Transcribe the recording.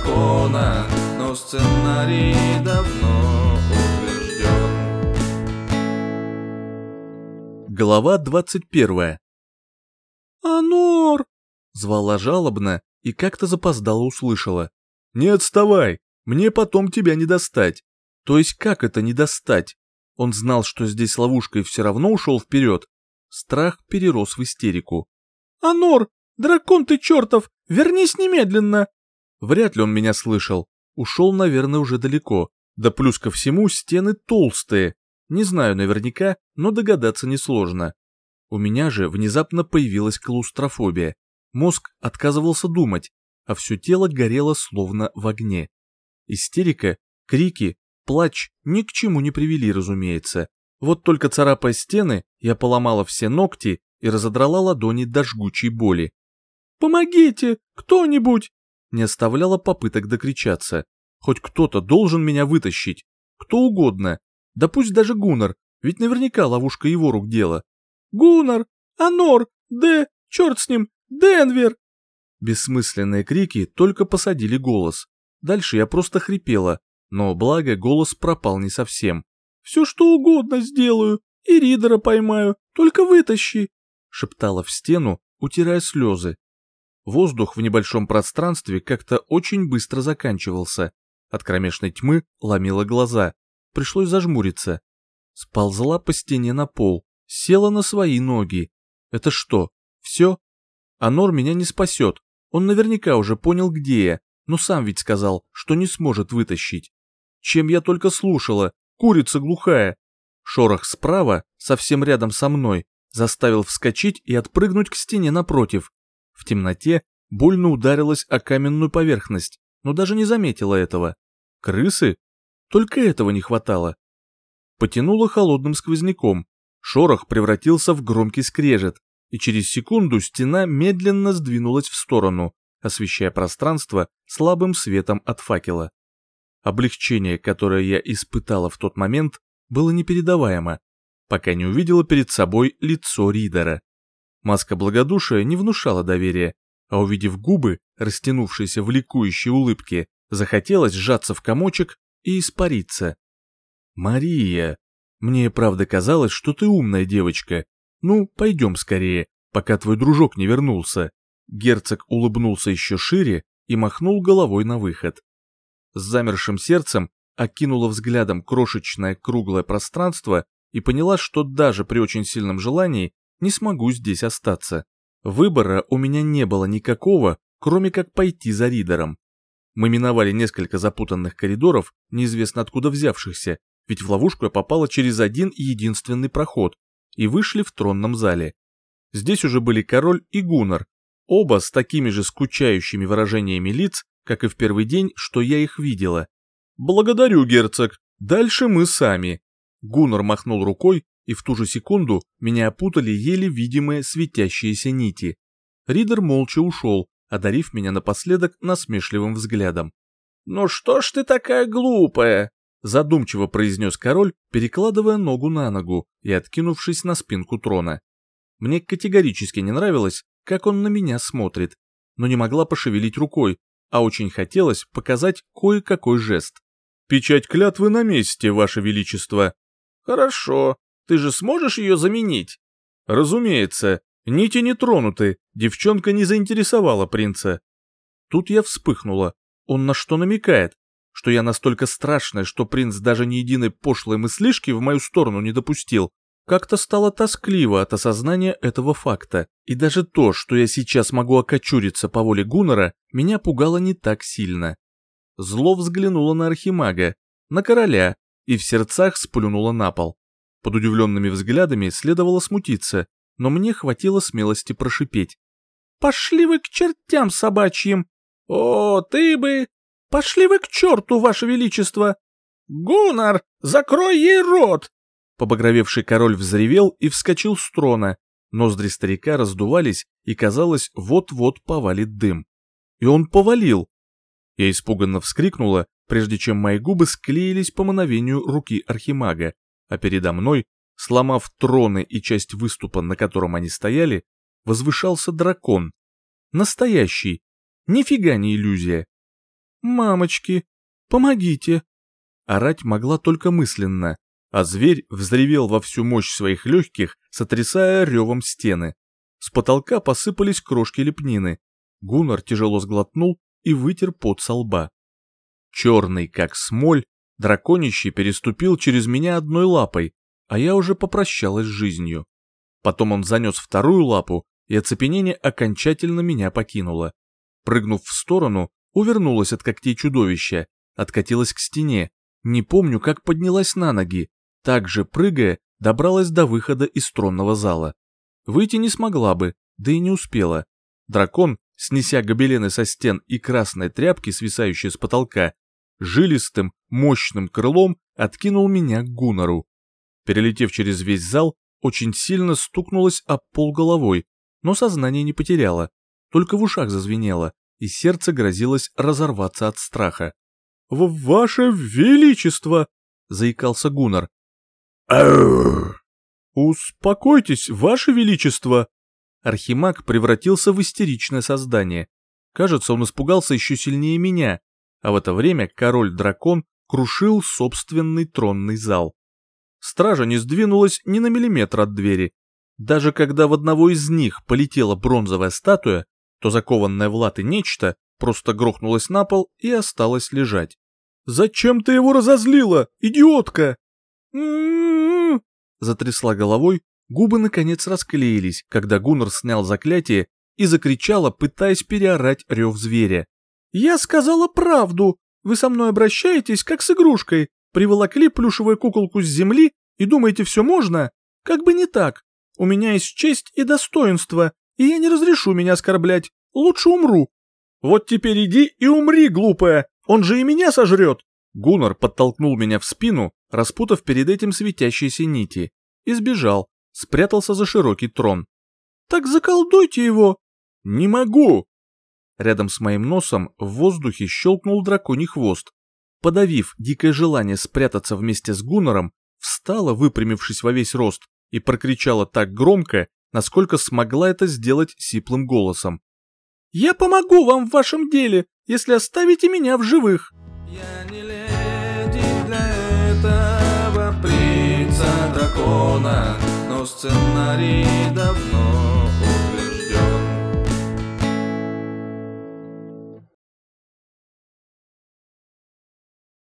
закона, но сценарий давно утвержден. Глава 21 «Анор!» — звала жалобно и как-то запоздало услышала. «Не отставай! Мне потом тебя не достать!» То есть как это не достать? Он знал, что здесь ловушкой все равно ушел вперед, Страх перерос в истерику. «Анор! Дракон ты чертов! Вернись немедленно!» Вряд ли он меня слышал. Ушел, наверное, уже далеко. Да плюс ко всему стены толстые. Не знаю наверняка, но догадаться несложно. У меня же внезапно появилась клаустрофобия. Мозг отказывался думать, а все тело горело словно в огне. Истерика, крики, плач ни к чему не привели, разумеется. Вот только царапая стены, я поломала все ногти и разодрала ладони до жгучей боли. «Помогите! Кто-нибудь!» Не оставляла попыток докричаться. «Хоть кто-то должен меня вытащить! Кто угодно! Да пусть даже Гуннар, ведь наверняка ловушка его рук дело!» «Гуннар! Анор! Д! Черт с ним! Денвер!» Бессмысленные крики только посадили голос. Дальше я просто хрипела, но благо голос пропал не совсем все что угодно сделаю, и Ридера поймаю, только вытащи!» — шептала в стену, утирая слезы. Воздух в небольшом пространстве как-то очень быстро заканчивался. От кромешной тьмы ломило глаза. Пришлось зажмуриться. Сползла по стене на пол, села на свои ноги. Это что, все? Анор меня не спасет. Он наверняка уже понял, где я, но сам ведь сказал, что не сможет вытащить. Чем я только слушала, курица глухая. Шорох справа, совсем рядом со мной, заставил вскочить и отпрыгнуть к стене напротив. В темноте больно ударилась о каменную поверхность, но даже не заметила этого. Крысы? Только этого не хватало. Потянуло холодным сквозняком. Шорох превратился в громкий скрежет, и через секунду стена медленно сдвинулась в сторону, освещая пространство слабым светом от факела. Облегчение, которое я испытала в тот момент, было непередаваемо, пока не увидела перед собой лицо Ридера. Маска благодушия не внушала доверия, а увидев губы, растянувшиеся в ликующей улыбке, захотелось сжаться в комочек и испариться. «Мария, мне правда казалось, что ты умная девочка. Ну, пойдем скорее, пока твой дружок не вернулся». Герцог улыбнулся еще шире и махнул головой на выход с замершим сердцем окинула взглядом крошечное круглое пространство и поняла, что даже при очень сильном желании не смогу здесь остаться. Выбора у меня не было никакого, кроме как пойти за Ридером. Мы миновали несколько запутанных коридоров, неизвестно откуда взявшихся, ведь в ловушку я попала через один и единственный проход, и вышли в тронном зале. Здесь уже были король и гуннар, оба с такими же скучающими выражениями лиц как и в первый день, что я их видела. «Благодарю, герцог. Дальше мы сами». Гуннер махнул рукой, и в ту же секунду меня опутали еле видимые светящиеся нити. Ридер молча ушел, одарив меня напоследок насмешливым взглядом. «Ну что ж ты такая глупая?» задумчиво произнес король, перекладывая ногу на ногу и откинувшись на спинку трона. Мне категорически не нравилось, как он на меня смотрит, но не могла пошевелить рукой, а очень хотелось показать кое-какой жест. «Печать клятвы на месте, Ваше Величество». «Хорошо. Ты же сможешь ее заменить?» «Разумеется. Нити не тронуты. Девчонка не заинтересовала принца». Тут я вспыхнула. Он на что намекает? Что я настолько страшная, что принц даже ни единой пошлой мыслишки в мою сторону не допустил. Как-то стало тоскливо от осознания этого факта, и даже то, что я сейчас могу окочуриться по воле Гуннера, меня пугало не так сильно. Зло взглянула на Архимага, на короля, и в сердцах сплюнула на пол. Под удивленными взглядами следовало смутиться, но мне хватило смелости прошипеть. «Пошли вы к чертям собачьим! О, ты бы! Пошли вы к черту, ваше величество! Гуннар, закрой ей рот!» Побагровевший король взревел и вскочил с трона. Ноздри старика раздувались, и казалось, вот-вот повалит дым. И он повалил. Я испуганно вскрикнула, прежде чем мои губы склеились по мановению руки архимага, а передо мной, сломав троны и часть выступа, на котором они стояли, возвышался дракон. Настоящий. Нифига не иллюзия. «Мамочки, помогите!» Орать могла только мысленно а зверь взревел во всю мощь своих легких, сотрясая ревом стены. С потолка посыпались крошки лепнины. Гуннар тяжело сглотнул и вытер пот со лба. Черный, как смоль, драконище переступил через меня одной лапой, а я уже попрощалась с жизнью. Потом он занес вторую лапу, и оцепенение окончательно меня покинуло. Прыгнув в сторону, увернулась от когтей чудовища, откатилась к стене, не помню, как поднялась на ноги, также прыгая, добралась до выхода из тронного зала. Выйти не смогла бы, да и не успела. Дракон, снеся гобелены со стен и красной тряпки, свисающие с потолка, жилистым, мощным крылом откинул меня к Гунору. Перелетев через весь зал, очень сильно стукнулась об пол головой, но сознание не потеряла, только в ушах зазвенело, и сердце грозилось разорваться от страха. «В ваше величество!» — заикался Гуннар. «Успокойтесь, Ваше Величество!» Архимаг превратился в истеричное создание. Кажется, он испугался еще сильнее меня, а в это время король-дракон крушил собственный тронный зал. Стража не сдвинулась ни на миллиметр от двери. Даже когда в одного из них полетела бронзовая статуя, то закованное в латы нечто просто грохнулось на пол и осталось лежать. «Зачем ты его разозлила, идиотка?» Мм. Затрясла головой, губы наконец расклеились, когда Гуннер снял заклятие и закричала, пытаясь переорать рев зверя. «Я сказала правду! Вы со мной обращаетесь, как с игрушкой, приволокли плюшевую куколку с земли и думаете, все можно? Как бы не так. У меня есть честь и достоинство, и я не разрешу меня оскорблять. Лучше умру». «Вот теперь иди и умри, глупая! Он же и меня сожрет!» Гуннар подтолкнул меня в спину, распутав перед этим светящиеся нити, и сбежал, спрятался за широкий трон. «Так заколдуйте его!» «Не могу!» Рядом с моим носом в воздухе щелкнул драконий хвост. Подавив дикое желание спрятаться вместе с Гуннором, встала, выпрямившись во весь рост, и прокричала так громко, насколько смогла это сделать сиплым голосом. «Я помогу вам в вашем деле, если оставите меня в живых!» «Я не! этого принца дракона, но сценарий давно